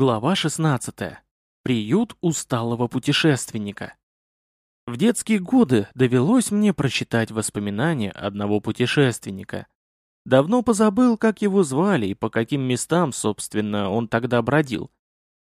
Глава 16. Приют усталого путешественника. В детские годы довелось мне прочитать воспоминания одного путешественника. Давно позабыл, как его звали и по каким местам, собственно, он тогда бродил.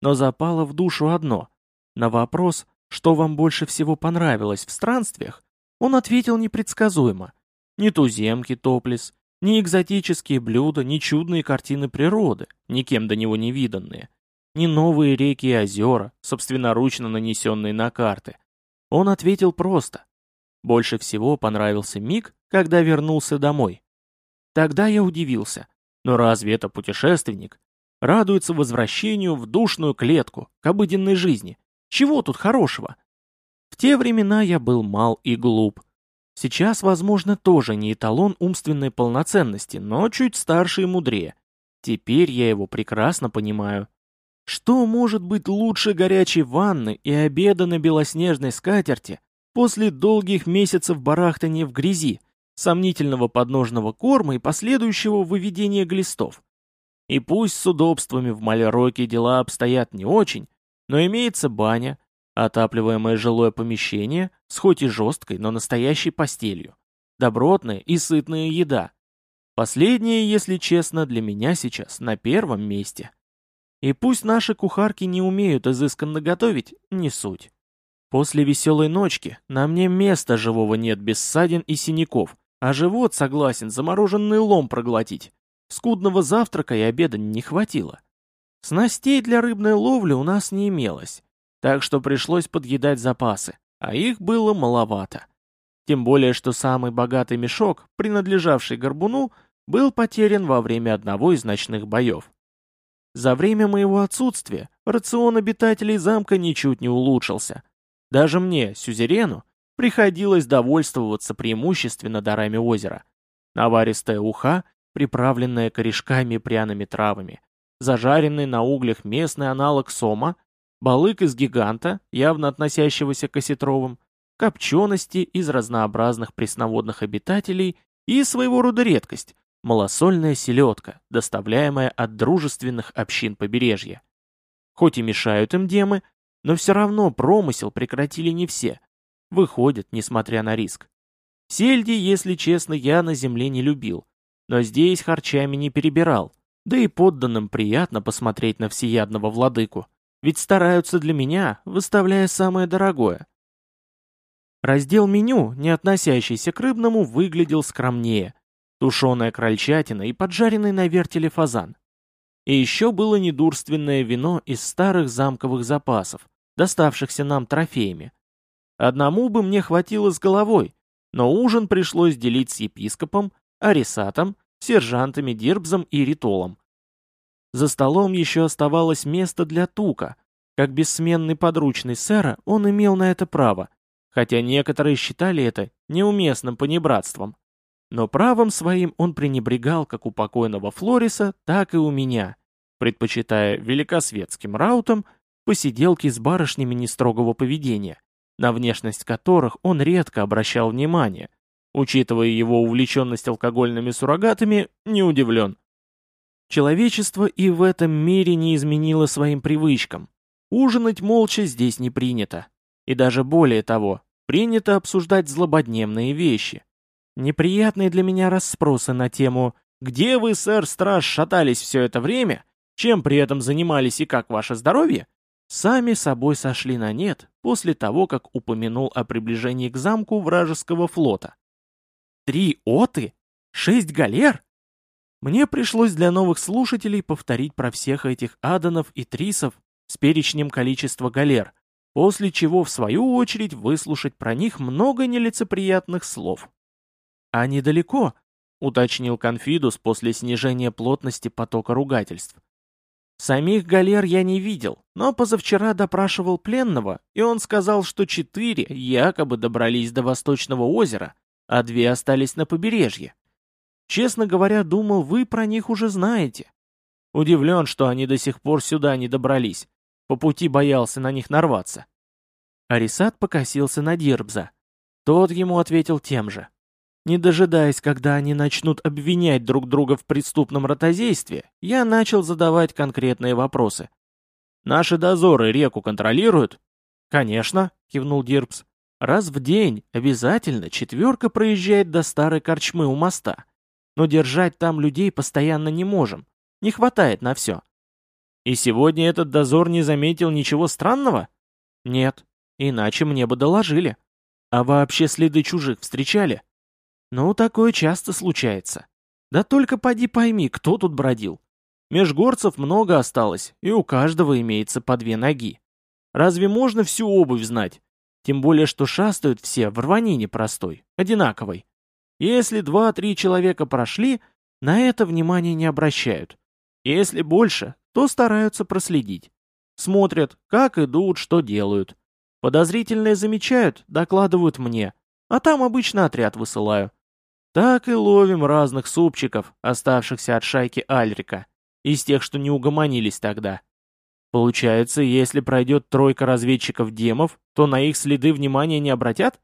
Но запало в душу одно. На вопрос, что вам больше всего понравилось в странствиях, он ответил непредсказуемо. Ни туземки топлес, ни экзотические блюда, ни чудные картины природы, никем до него не виданные — ни новые реки и озера, собственноручно нанесенные на карты. Он ответил просто. Больше всего понравился миг, когда вернулся домой. Тогда я удивился. Но разве это путешественник? Радуется возвращению в душную клетку, к обыденной жизни. Чего тут хорошего? В те времена я был мал и глуп. Сейчас, возможно, тоже не эталон умственной полноценности, но чуть старше и мудрее. Теперь я его прекрасно понимаю. Что может быть лучше горячей ванны и обеда на белоснежной скатерти после долгих месяцев барахтания в грязи, сомнительного подножного корма и последующего выведения глистов? И пусть с удобствами в Малероке дела обстоят не очень, но имеется баня, отапливаемое жилое помещение с хоть и жесткой, но настоящей постелью, добротная и сытная еда. Последнее, если честно, для меня сейчас на первом месте. И пусть наши кухарки не умеют изысканно готовить, не суть. После веселой ночки на мне места живого нет без ссадин и синяков, а живот согласен замороженный лом проглотить. Скудного завтрака и обеда не хватило. Снастей для рыбной ловли у нас не имелось, так что пришлось подъедать запасы, а их было маловато. Тем более, что самый богатый мешок, принадлежавший горбуну, был потерян во время одного из ночных боев. За время моего отсутствия рацион обитателей замка ничуть не улучшился. Даже мне, сюзерену, приходилось довольствоваться преимущественно дарами озера. Наваристая уха, приправленная корешками и пряными травами, зажаренный на углях местный аналог сома, балык из гиганта, явно относящегося к осетровым, копчености из разнообразных пресноводных обитателей и своего рода редкость, малосольная селедка, доставляемая от дружественных общин побережья. Хоть и мешают им демы, но все равно промысел прекратили не все. Выходят, несмотря на риск. Сельди, если честно, я на земле не любил, но здесь харчами не перебирал, да и подданным приятно посмотреть на всеядного владыку, ведь стараются для меня, выставляя самое дорогое. Раздел меню, не относящийся к рыбному, выглядел скромнее – тушеная крольчатина и поджаренный на вертеле фазан. И еще было недурственное вино из старых замковых запасов, доставшихся нам трофеями. Одному бы мне хватило с головой, но ужин пришлось делить с епископом, арисатом, сержантами Дирбзом и Ритолом. За столом еще оставалось место для тука. Как бессменный подручный сэра он имел на это право, хотя некоторые считали это неуместным понебратством. Но правом своим он пренебрегал как у покойного Флориса, так и у меня, предпочитая великосветским раутам посиделки с барышнями нестрогого поведения, на внешность которых он редко обращал внимание. Учитывая его увлеченность алкогольными суррогатами, не удивлен. Человечество и в этом мире не изменило своим привычкам. Ужинать молча здесь не принято. И даже более того, принято обсуждать злободневные вещи, Неприятные для меня расспросы на тему «Где вы, сэр Страж, шатались все это время? Чем при этом занимались и как ваше здоровье?» сами собой сошли на нет после того, как упомянул о приближении к замку вражеского флота. Три оты? Шесть галер? Мне пришлось для новых слушателей повторить про всех этих аданов и трисов с перечнем количества галер, после чего в свою очередь выслушать про них много нелицеприятных слов. «А недалеко?» — уточнил Конфидус после снижения плотности потока ругательств. «Самих галер я не видел, но позавчера допрашивал пленного, и он сказал, что четыре якобы добрались до Восточного озера, а две остались на побережье. Честно говоря, думал, вы про них уже знаете. Удивлен, что они до сих пор сюда не добрались. По пути боялся на них нарваться». Арисат покосился на Дирбза. Тот ему ответил тем же. Не дожидаясь, когда они начнут обвинять друг друга в преступном ротозействе, я начал задавать конкретные вопросы. Наши дозоры реку контролируют?» «Конечно», — кивнул Дирбс. «Раз в день обязательно четверка проезжает до старой корчмы у моста. Но держать там людей постоянно не можем. Не хватает на все». «И сегодня этот дозор не заметил ничего странного?» «Нет, иначе мне бы доложили. А вообще следы чужих встречали?» «Ну, такое часто случается. Да только поди пойми, кто тут бродил. Межгорцев много осталось, и у каждого имеется по две ноги. Разве можно всю обувь знать? Тем более, что шастают все в рванине простой, одинаковой. Если два-три человека прошли, на это внимание не обращают. Если больше, то стараются проследить. Смотрят, как идут, что делают. Подозрительные замечают, докладывают мне, а там обычно отряд высылаю. Так и ловим разных супчиков, оставшихся от шайки Альрика, из тех, что не угомонились тогда. Получается, если пройдет тройка разведчиков-демов, то на их следы внимания не обратят?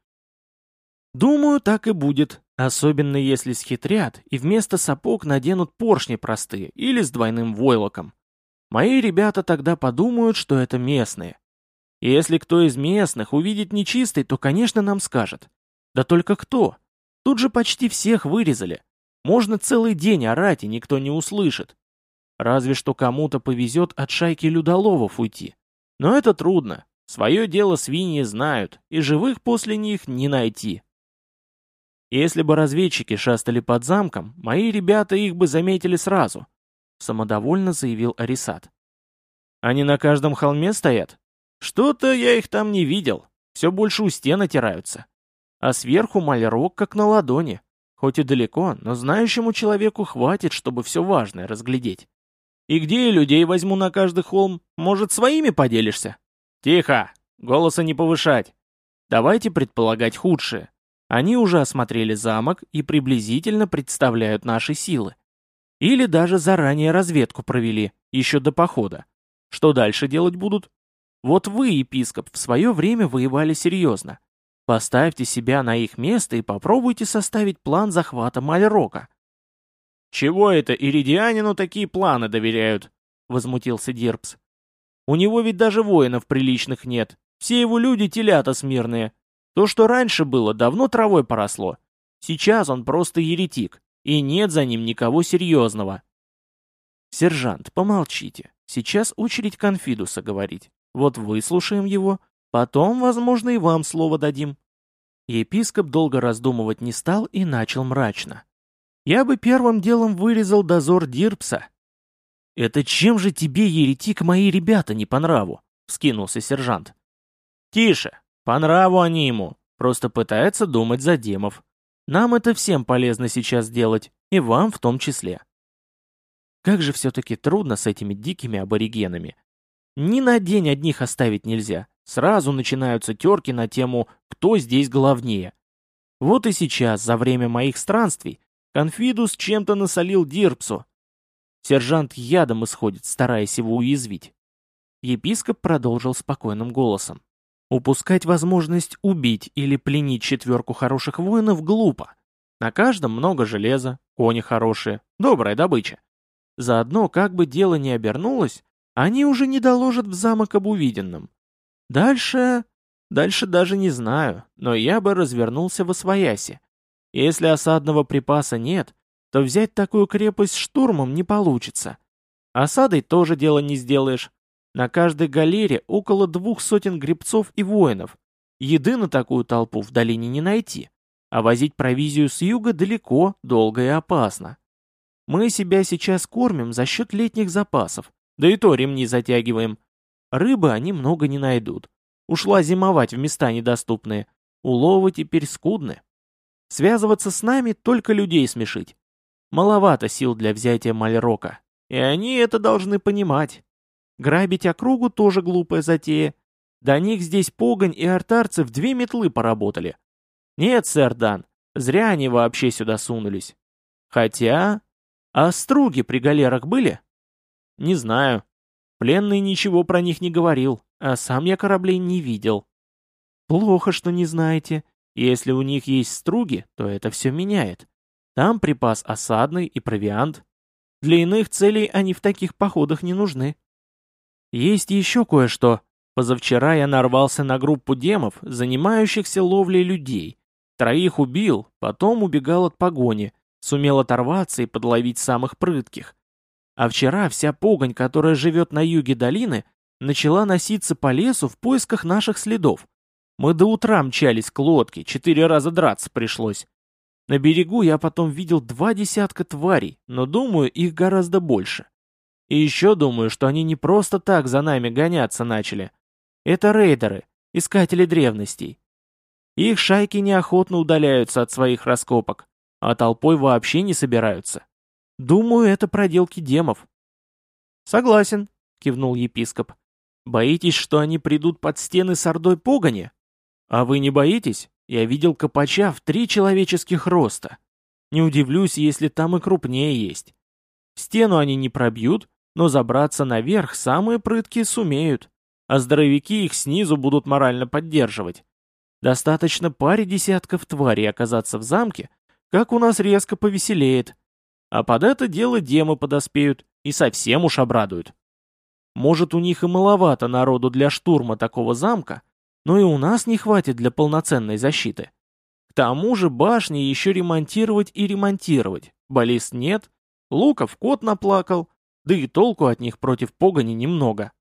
Думаю, так и будет, особенно если схитрят и вместо сапог наденут поршни простые или с двойным войлоком. Мои ребята тогда подумают, что это местные. Если кто из местных увидит нечистый, то, конечно, нам скажет. Да только кто? Тут же почти всех вырезали. Можно целый день орать, и никто не услышит. Разве что кому-то повезет от шайки людоловов уйти. Но это трудно. Свое дело свиньи знают, и живых после них не найти. Если бы разведчики шастали под замком, мои ребята их бы заметили сразу, самодовольно заявил Арисат. Они на каждом холме стоят? Что-то я их там не видел. Все больше у стен отираются. А сверху малярок как на ладони. Хоть и далеко, но знающему человеку хватит, чтобы все важное разглядеть. И где я людей возьму на каждый холм? Может, своими поделишься? Тихо! Голоса не повышать. Давайте предполагать худшее. Они уже осмотрели замок и приблизительно представляют наши силы. Или даже заранее разведку провели, еще до похода. Что дальше делать будут? Вот вы, епископ, в свое время воевали серьезно. Поставьте себя на их место и попробуйте составить план захвата Мальрока. «Чего это иридианину такие планы доверяют?» — возмутился Дирбс. «У него ведь даже воинов приличных нет. Все его люди телята смирные. То, что раньше было, давно травой поросло. Сейчас он просто еретик, и нет за ним никого серьезного». «Сержант, помолчите. Сейчас очередь Конфидуса говорить. Вот выслушаем его, потом, возможно, и вам слово дадим». Епископ долго раздумывать не стал и начал мрачно. Я бы первым делом вырезал дозор Дирпса. «Это чем же тебе, еретик, мои ребята не по нраву?» — вскинулся сержант. «Тише, по нраву они ему, просто пытается думать за демов. Нам это всем полезно сейчас делать, и вам в том числе». Как же все-таки трудно с этими дикими аборигенами. Ни на день одних оставить нельзя. Сразу начинаются терки на тему «кто здесь главнее?». Вот и сейчас, за время моих странствий, Конфидус чем-то насолил Дирпсу. Сержант ядом исходит, стараясь его уязвить. Епископ продолжил спокойным голосом. Упускать возможность убить или пленить четверку хороших воинов глупо. На каждом много железа, кони хорошие, добрая добыча. Заодно, как бы дело ни обернулось, они уже не доложат в замок об увиденном. Дальше... Дальше даже не знаю, но я бы развернулся во свояси. Если осадного припаса нет, то взять такую крепость штурмом не получится. Осадой тоже дело не сделаешь. На каждой галере около двух сотен гребцов и воинов. Еды на такую толпу в долине не найти. А возить провизию с юга далеко, долго и опасно. Мы себя сейчас кормим за счет летних запасов, да и то ремни затягиваем. Рыбы они много не найдут. Ушла зимовать в места недоступные. Уловы теперь скудны. Связываться с нами только людей смешить. Маловато сил для взятия Мальрока. И они это должны понимать. Грабить округу тоже глупая затея. До них здесь погонь и артарцы в две метлы поработали. Нет, сэр Дан, зря они вообще сюда сунулись. Хотя... А струги при галерах были? Не знаю. Пленный ничего про них не говорил, а сам я кораблей не видел. Плохо, что не знаете. Если у них есть струги, то это все меняет. Там припас осадный и провиант. Для иных целей они в таких походах не нужны. Есть еще кое-что. Позавчера я нарвался на группу демов, занимающихся ловлей людей. Троих убил, потом убегал от погони, сумел оторваться и подловить самых прытких. А вчера вся погонь, которая живет на юге долины, начала носиться по лесу в поисках наших следов. Мы до утра мчались к лодке, четыре раза драться пришлось. На берегу я потом видел два десятка тварей, но думаю, их гораздо больше. И еще думаю, что они не просто так за нами гоняться начали. Это рейдеры, искатели древностей. Их шайки неохотно удаляются от своих раскопок, а толпой вообще не собираются. Думаю, это проделки демов. Согласен, кивнул епископ. Боитесь, что они придут под стены с ордой погони? А вы не боитесь? Я видел копача в три человеческих роста. Не удивлюсь, если там и крупнее есть. Стену они не пробьют, но забраться наверх самые прыткие сумеют, а здоровяки их снизу будут морально поддерживать. Достаточно паре десятков тварей оказаться в замке, как у нас резко повеселеет. А под это дело демы подоспеют и совсем уж обрадуют. Может, у них и маловато народу для штурма такого замка, но и у нас не хватит для полноценной защиты. К тому же башни еще ремонтировать и ремонтировать. Баллист нет, луков кот наплакал, да и толку от них против погони немного.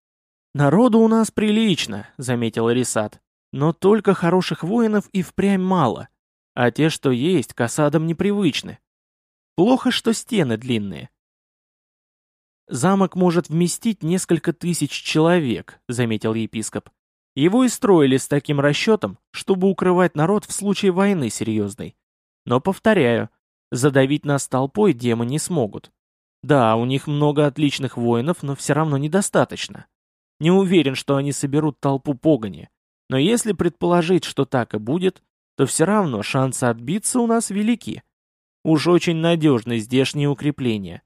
«Народу у нас прилично», — заметил Рисат. «Но только хороших воинов и впрямь мало, а те, что есть, к осадам непривычны. Плохо, что стены длинные. «Замок может вместить несколько тысяч человек», — заметил епископ. «Его и строили с таким расчетом, чтобы укрывать народ в случае войны серьезной. Но, повторяю, задавить нас толпой демы не смогут. Да, у них много отличных воинов, но все равно недостаточно. Не уверен, что они соберут толпу погони. Но если предположить, что так и будет, то все равно шансы отбиться у нас велики. Уж очень надежны здешние укрепления.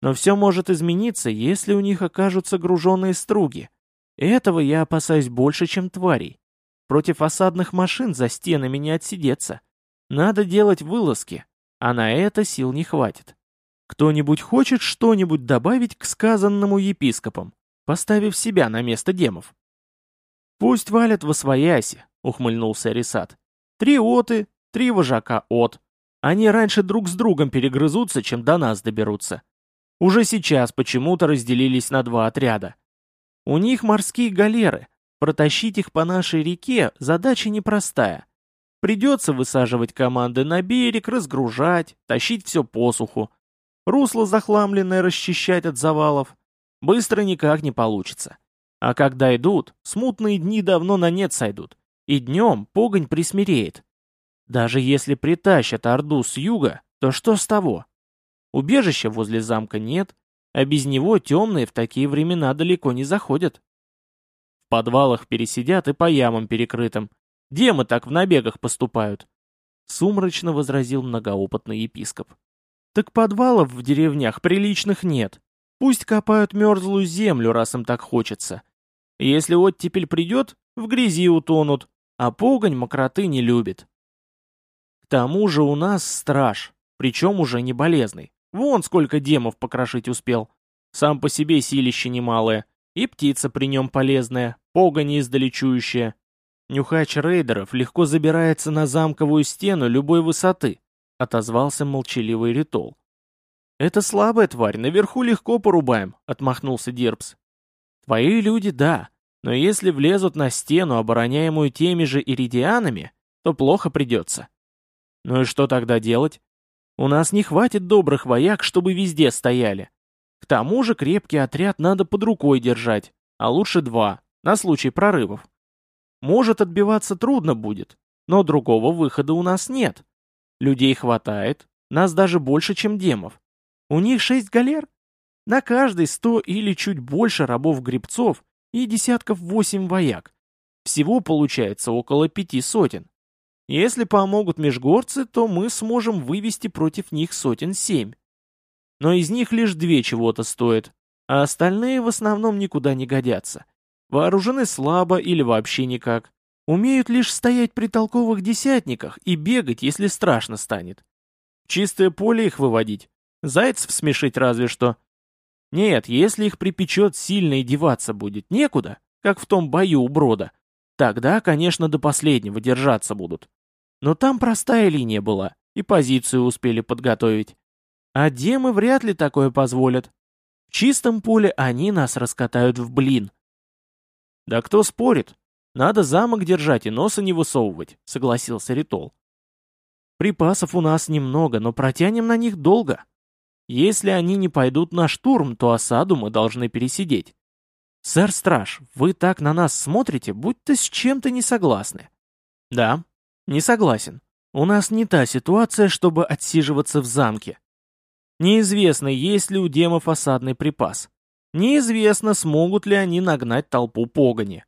Но все может измениться, если у них окажутся груженные струги. Этого я опасаюсь больше, чем тварей. Против осадных машин за стенами не отсидеться. Надо делать вылазки, а на это сил не хватит. Кто-нибудь хочет что-нибудь добавить к сказанному епископам, поставив себя на место демов? «Пусть валят во свояси», — ухмыльнулся Рисат. «Три оты, три вожака от. Они раньше друг с другом перегрызутся, чем до нас доберутся. Уже сейчас почему-то разделились на два отряда. У них морские галеры. Протащить их по нашей реке задача непростая. Придется высаживать команды на берег, разгружать, тащить все по суху. Русло захламленное расчищать от завалов. Быстро никак не получится. А когда идут, смутные дни давно на нет сойдут. И днем погонь присмиреет. Даже если притащат Орду с юга, то что с того? Убежища возле замка нет, а без него темные в такие времена далеко не заходят. В подвалах пересидят и по ямам перекрытым. Демы так в набегах поступают. Сумрачно возразил многоопытный епископ. Так подвалов в деревнях приличных нет. Пусть копают мерзлую землю, раз им так хочется. Если оттепель придет, в грязи утонут, а погонь мокроты не любит. Тому же у нас страж, причем уже не болезный. Вон сколько демов покрошить успел. Сам по себе силище немалое. И птица при нем полезная, погонь издалечующая. Нюхач рейдеров легко забирается на замковую стену любой высоты, отозвался молчаливый ритол. «Это слабая тварь, наверху легко порубаем», — отмахнулся Дирбс. «Твои люди, да, но если влезут на стену, обороняемую теми же иридианами, то плохо придется. Ну и что тогда делать? У нас не хватит добрых вояк, чтобы везде стояли. К тому же крепкий отряд надо под рукой держать, а лучше два, на случай прорывов. Может, отбиваться трудно будет, но другого выхода у нас нет. Людей хватает, нас даже больше, чем демов. У них шесть галер. На каждой сто или чуть больше рабов-гребцов и десятков восемь вояк. Всего получается около пяти сотен. Если помогут межгорцы, то мы сможем вывести против них сотен семь. Но из них лишь две чего-то стоят, а остальные в основном никуда не годятся. Вооружены слабо или вообще никак. Умеют лишь стоять при толковых десятниках и бегать, если страшно станет. чистое поле их выводить. Зайцев смешить разве что. Нет, если их припечет сильно и деваться будет некуда, как в том бою у Брода, тогда, конечно, до последнего держаться будут. Но там простая линия была, и позицию успели подготовить. А демы вряд ли такое позволят. В чистом поле они нас раскатают в блин. Да кто спорит? Надо замок держать и носа не высовывать, согласился Ритол. Припасов у нас немного, но протянем на них долго. Если они не пойдут на штурм, то осаду мы должны пересидеть. Сэр Страж, вы так на нас смотрите, будто с чем-то не согласны. Да, не согласен. У нас не та ситуация, чтобы отсиживаться в замке. Неизвестно, есть ли у демов осадный припас. Неизвестно, смогут ли они нагнать толпу погони.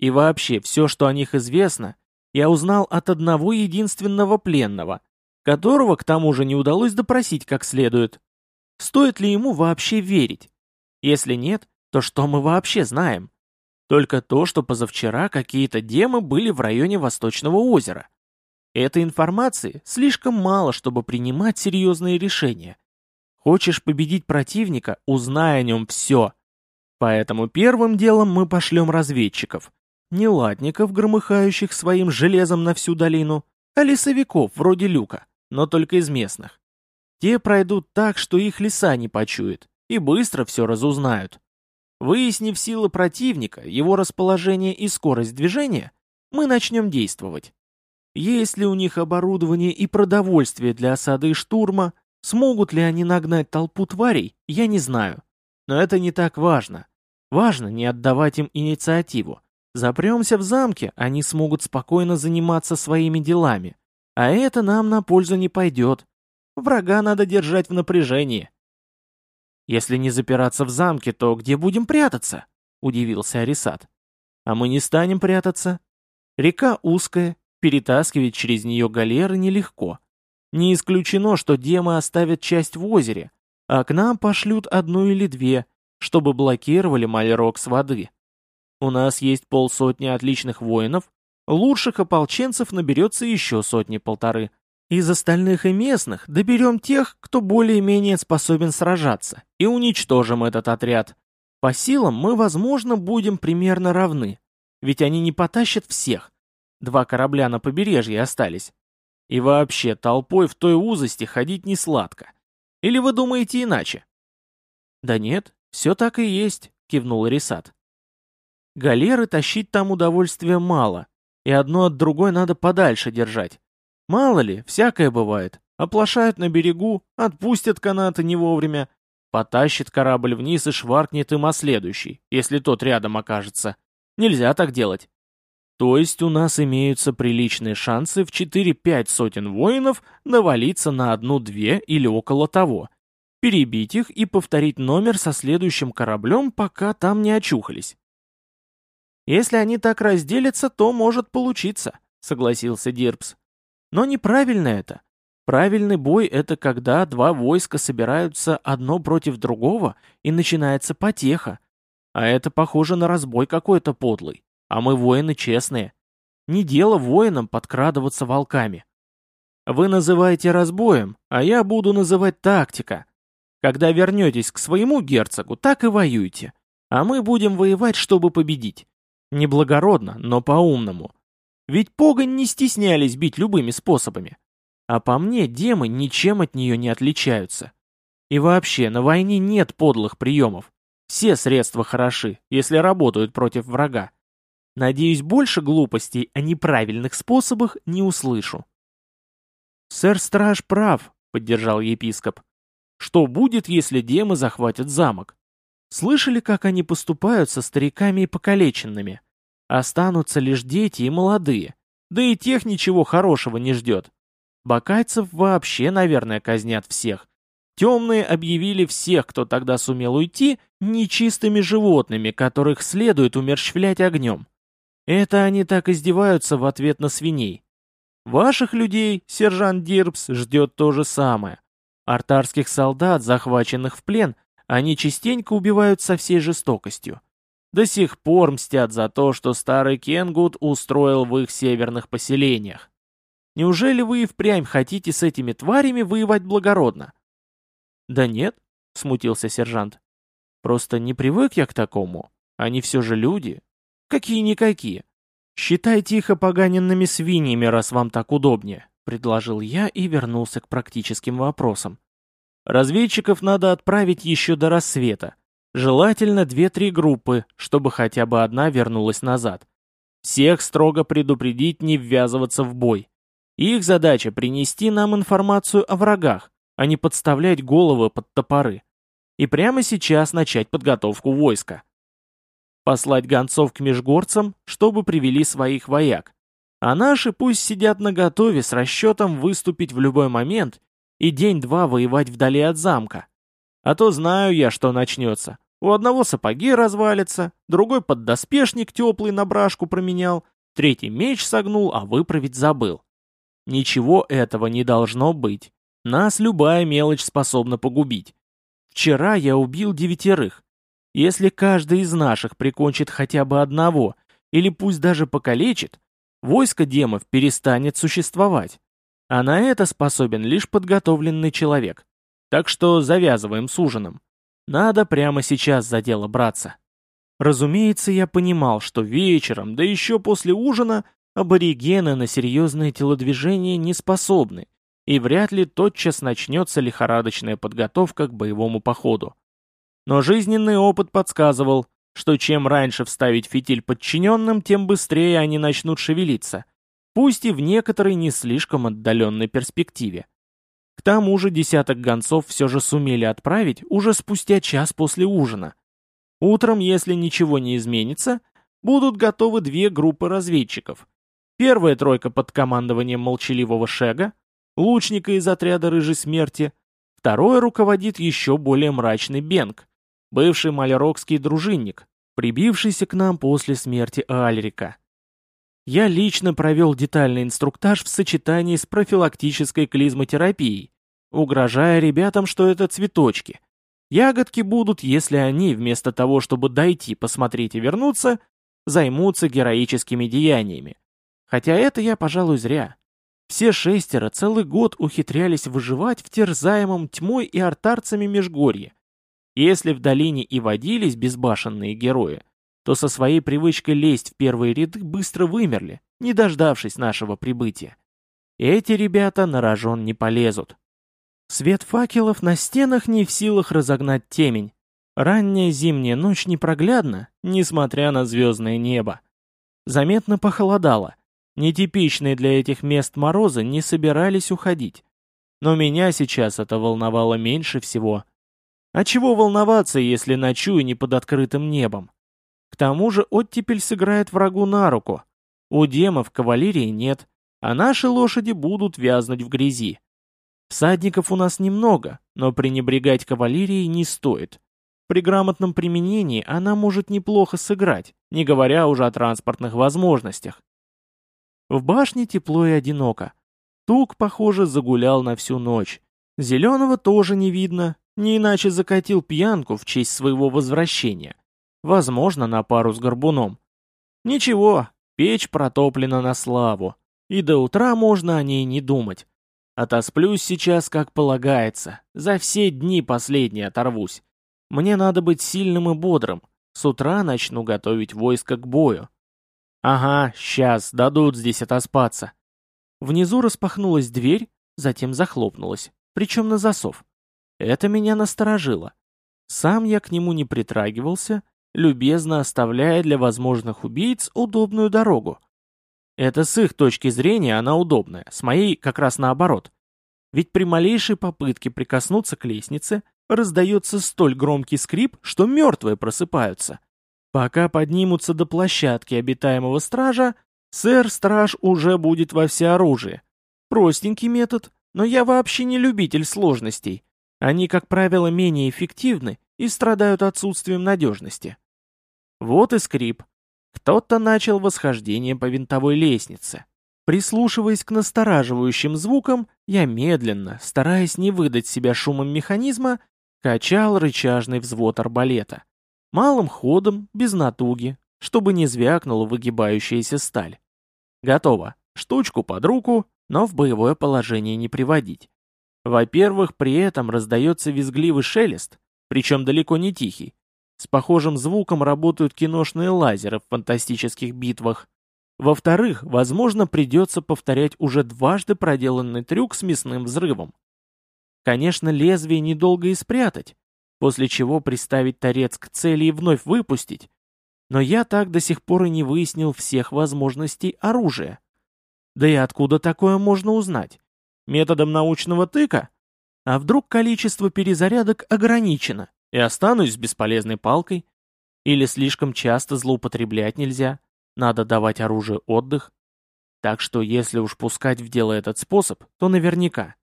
И вообще, все, что о них известно, я узнал от одного единственного пленного, которого к тому же не удалось допросить как следует. Стоит ли ему вообще верить? Если нет, то что мы вообще знаем? Только то, что позавчера какие-то демы были в районе Восточного озера. Этой информации слишком мало, чтобы принимать серьезные решения. Хочешь победить противника, узнай о нем все. Поэтому первым делом мы пошлем разведчиков. Не латников, громыхающих своим железом на всю долину, а лесовиков, вроде Люка, но только из местных. Те пройдут так, что их леса не почуют, и быстро все разузнают. Выяснив силы противника, его расположение и скорость движения, мы начнем действовать. Есть ли у них оборудование и продовольствие для осады и штурма, Смогут ли они нагнать толпу тварей, я не знаю. Но это не так важно. Важно не отдавать им инициативу. Запремся в замке, они смогут спокойно заниматься своими делами. А это нам на пользу не пойдет. Врага надо держать в напряжении. Если не запираться в замке, то где будем прятаться? Удивился Арисат. А мы не станем прятаться. Река узкая, перетаскивать через нее галеры нелегко. Не исключено, что демы оставят часть в озере, а к нам пошлют одну или две, чтобы блокировали Мальрок с воды. У нас есть полсотни отличных воинов, лучших ополченцев наберется еще сотни-полторы. Из остальных и местных доберем тех, кто более-менее способен сражаться, и уничтожим этот отряд. По силам мы, возможно, будем примерно равны, ведь они не потащат всех. Два корабля на побережье остались. И вообще, толпой в той узости ходить не сладко. Или вы думаете иначе? Да нет, все так и есть, кивнул Рисат. Галеры тащить там удовольствия мало, и одно от другой надо подальше держать. Мало ли, всякое бывает. Оплошают на берегу, отпустят канаты не вовремя, потащит корабль вниз и шваркнет им о следующий, если тот рядом окажется. Нельзя так делать. То есть у нас имеются приличные шансы в 4-5 сотен воинов навалиться на одну-две или около того, перебить их и повторить номер со следующим кораблем, пока там не очухались. Если они так разделятся, то может получиться, согласился Дирбс. Но неправильно это. Правильный бой — это когда два войска собираются одно против другого и начинается потеха. А это похоже на разбой какой-то подлый. А мы воины честные. Не дело воинам подкрадываться волками. Вы называете разбоем, а я буду называть тактика. Когда вернетесь к своему герцогу, так и воюйте. А мы будем воевать, чтобы победить. Неблагородно, но по-умному. Ведь погонь не стеснялись бить любыми способами. А по мне, демы ничем от нее не отличаются. И вообще, на войне нет подлых приемов. Все средства хороши, если работают против врага. Надеюсь, больше глупостей о неправильных способах не услышу. «Сэр Страж прав», — поддержал епископ. «Что будет, если демы захватят замок? Слышали, как они поступают со стариками и покалеченными? Останутся лишь дети и молодые, да и тех ничего хорошего не ждет. Бакайцев вообще, наверное, казнят всех. Темные объявили всех, кто тогда сумел уйти, нечистыми животными, которых следует умерщвлять огнем. Это они так издеваются в ответ на свиней. Ваших людей, сержант Дирбс, ждет то же самое. Артарских солдат, захваченных в плен, они частенько убивают со всей жестокостью. До сих пор мстят за то, что старый Кенгут устроил в их северных поселениях. Неужели вы и впрямь хотите с этими тварями воевать благородно? Да нет, смутился сержант. Просто не привык я к такому. Они все же люди. Какие-никакие. Считайте их опоганенными свиньями, раз вам так удобнее, предложил я и вернулся к практическим вопросам. Разведчиков надо отправить еще до рассвета. Желательно две-три группы, чтобы хотя бы одна вернулась назад. Всех строго предупредить не ввязываться в бой. Их задача принести нам информацию о врагах, а не подставлять головы под топоры. И прямо сейчас начать подготовку войска. Послать гонцов к межгорцам, чтобы привели своих вояк. А наши пусть сидят наготове с расчетом выступить в любой момент и день-два воевать вдали от замка. А то знаю я, что начнется. У одного сапоги развалится, другой поддоспешник теплый на брашку променял, третий меч согнул, а выправить забыл. Ничего этого не должно быть. Нас любая мелочь способна погубить. Вчера я убил девятерых. Если каждый из наших прикончит хотя бы одного, или пусть даже покалечит, войско демов перестанет существовать. А на это способен лишь подготовленный человек. Так что завязываем с ужином. Надо прямо сейчас за дело браться. Разумеется, я понимал, что вечером, да еще после ужина, аборигены на серьезные телодвижения не способны, и вряд ли тотчас начнется лихорадочная подготовка к боевому походу. Но жизненный опыт подсказывал, что чем раньше вставить фитиль подчиненным, тем быстрее они начнут шевелиться, пусть и в некоторой не слишком отдаленной перспективе. К тому же десяток гонцов все же сумели отправить уже спустя час после ужина. Утром, если ничего не изменится, будут готовы две группы разведчиков. Первая тройка под командованием молчаливого Шега, лучника из отряда Рыжей Смерти, второе руководит еще более мрачный Бенг, бывший малярокский дружинник, прибившийся к нам после смерти Альрика. Я лично провел детальный инструктаж в сочетании с профилактической клизмотерапией, угрожая ребятам, что это цветочки. Ягодки будут, если они, вместо того, чтобы дойти, посмотреть и вернуться, займутся героическими деяниями. Хотя это я, пожалуй, зря. Все шестеро целый год ухитрялись выживать в терзаемом тьмой и артарцами межгорье. Если в долине и водились безбашенные герои, то со своей привычкой лезть в первые ряды быстро вымерли, не дождавшись нашего прибытия. Эти ребята на рожон не полезут. Свет факелов на стенах не в силах разогнать темень. Ранняя зимняя ночь непроглядна, несмотря на звездное небо. Заметно похолодало. Нетипичные для этих мест морозы не собирались уходить. Но меня сейчас это волновало меньше всего. А чего волноваться, если ночую не под открытым небом? К тому же оттепель сыграет врагу на руку. У демов кавалерии нет, а наши лошади будут вязнуть в грязи. Всадников у нас немного, но пренебрегать кавалерией не стоит. При грамотном применении она может неплохо сыграть, не говоря уже о транспортных возможностях. В башне тепло и одиноко. Тук, похоже, загулял на всю ночь. Зеленого тоже не видно, не иначе закатил пьянку в честь своего возвращения. Возможно, на пару с горбуном. Ничего, печь протоплена на славу, и до утра можно о ней не думать. Отосплюсь сейчас, как полагается, за все дни последние оторвусь. Мне надо быть сильным и бодрым, с утра начну готовить войско к бою. Ага, сейчас, дадут здесь отоспаться. Внизу распахнулась дверь, затем захлопнулась, причем на засов. Это меня насторожило. Сам я к нему не притрагивался, любезно оставляя для возможных убийц удобную дорогу. Это с их точки зрения она удобная, с моей как раз наоборот. Ведь при малейшей попытке прикоснуться к лестнице раздается столь громкий скрип, что мертвые просыпаются. Пока поднимутся до площадки обитаемого стража, сэр-страж уже будет во всеоружии. Простенький метод, но я вообще не любитель сложностей. Они, как правило, менее эффективны и страдают отсутствием надежности. Вот и скрип. Кто-то начал восхождение по винтовой лестнице. Прислушиваясь к настораживающим звукам, я медленно, стараясь не выдать себя шумом механизма, качал рычажный взвод арбалета. Малым ходом, без натуги, чтобы не звякнула выгибающаяся сталь. Готово. Штучку под руку, но в боевое положение не приводить. Во-первых, при этом раздается визгливый шелест, причем далеко не тихий, с похожим звуком работают киношные лазеры в фантастических битвах. Во-вторых, возможно, придется повторять уже дважды проделанный трюк с мясным взрывом. Конечно, лезвие недолго и спрятать, после чего приставить торец к цели и вновь выпустить, но я так до сих пор и не выяснил всех возможностей оружия. Да и откуда такое можно узнать? Методом научного тыка? А вдруг количество перезарядок ограничено, и останусь с бесполезной палкой? Или слишком часто злоупотреблять нельзя? Надо давать оружию отдых? Так что если уж пускать в дело этот способ, то наверняка.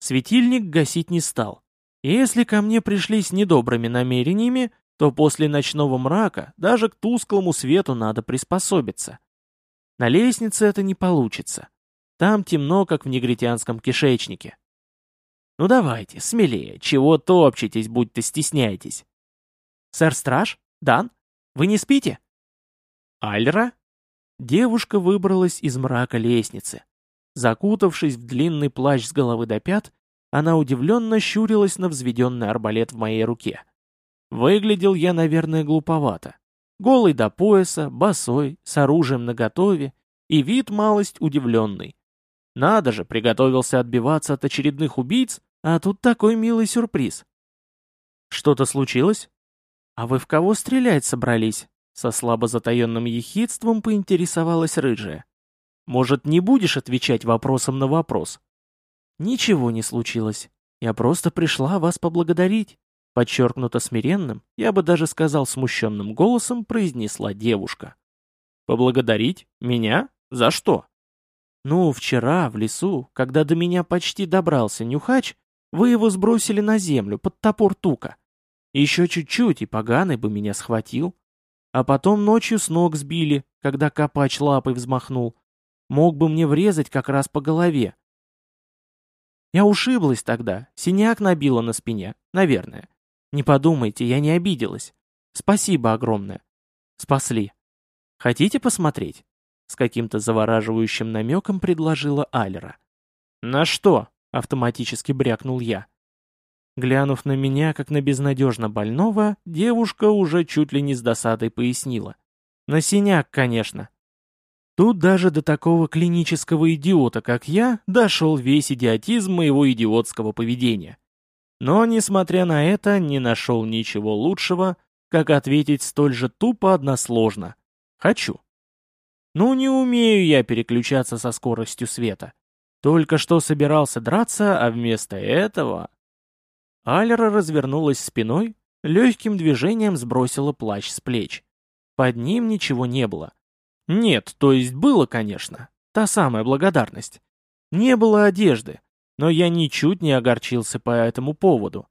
Светильник гасить не стал. И если ко мне пришли с недобрыми намерениями, то после ночного мрака даже к тусклому свету надо приспособиться. На лестнице это не получится. Там темно, как в негритянском кишечнике. Ну давайте, смелее, чего топчетесь, будь-то стесняетесь. Сэр Страж? Дан? Вы не спите? Альра? Девушка выбралась из мрака лестницы. Закутавшись в длинный плащ с головы до пят, она удивленно щурилась на взведенный арбалет в моей руке. Выглядел я, наверное, глуповато. Голый до пояса, босой, с оружием наготове, и вид малость удивленный. Надо же, приготовился отбиваться от очередных убийц, а тут такой милый сюрприз. Что-то случилось? А вы в кого стрелять собрались? Со слабо затаенным ехидством поинтересовалась рыжая. Может, не будешь отвечать вопросом на вопрос? Ничего не случилось. Я просто пришла вас поблагодарить. Подчеркнуто смиренным, я бы даже сказал смущенным голосом, произнесла девушка. Поблагодарить? Меня? За что? Ну, вчера, в лесу, когда до меня почти добрался нюхач, вы его сбросили на землю, под топор тука. Еще чуть-чуть, и поганый бы меня схватил. А потом ночью с ног сбили, когда копач лапой взмахнул. Мог бы мне врезать как раз по голове. Я ушиблась тогда, синяк набила на спине, наверное. Не подумайте, я не обиделась. Спасибо огромное. Спасли. Хотите посмотреть? С каким-то завораживающим намеком предложила Алера. «На что?» — автоматически брякнул я. Глянув на меня, как на безнадежно больного, девушка уже чуть ли не с досадой пояснила. «На синяк, конечно». Тут даже до такого клинического идиота, как я, дошел весь идиотизм моего идиотского поведения. Но, несмотря на это, не нашел ничего лучшего, как ответить столь же тупо односложно. «Хочу». Ну, не умею я переключаться со скоростью света. Только что собирался драться, а вместо этого... Альра развернулась спиной, легким движением сбросила плащ с плеч. Под ним ничего не было. Нет, то есть было, конечно. Та самая благодарность. Не было одежды, но я ничуть не огорчился по этому поводу.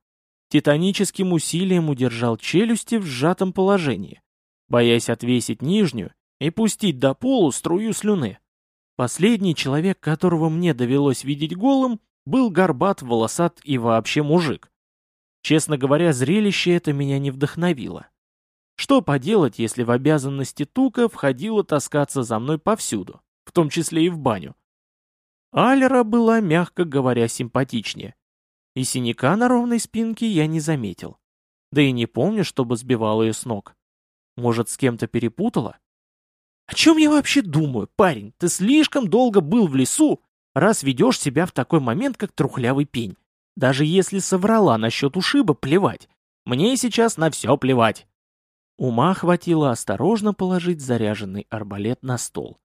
Титаническим усилием удержал челюсти в сжатом положении, боясь отвесить нижнюю и пустить до полу струю слюны. Последний человек, которого мне довелось видеть голым, был горбат, волосат и вообще мужик. Честно говоря, зрелище это меня не вдохновило. Что поделать, если в обязанности Тука входило таскаться за мной повсюду, в том числе и в баню? Алера была, мягко говоря, симпатичнее. И синяка на ровной спинке я не заметил. Да и не помню, чтобы сбивал ее с ног. Может, с кем-то перепутала? О чем я вообще думаю, парень? Ты слишком долго был в лесу, раз ведешь себя в такой момент, как трухлявый пень. Даже если соврала насчет ушиба, плевать. Мне сейчас на все плевать. Ума хватило осторожно положить заряженный арбалет на стол.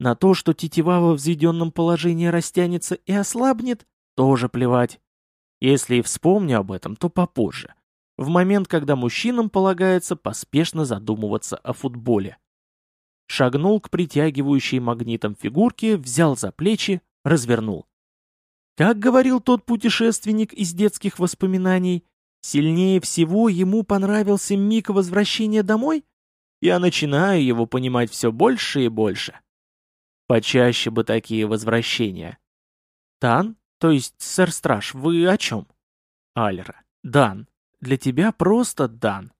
На то, что тетива во взведенном положении растянется и ослабнет, тоже плевать. Если и вспомню об этом, то попозже. В момент, когда мужчинам полагается поспешно задумываться о футболе шагнул к притягивающей магнитом фигурке, взял за плечи, развернул. Как говорил тот путешественник из детских воспоминаний, сильнее всего ему понравился миг возвращения домой? Я начинаю его понимать все больше и больше. Почаще бы такие возвращения. Тан, то есть сэр Страж, вы о чем? Альра. Дан. Для тебя просто Дан.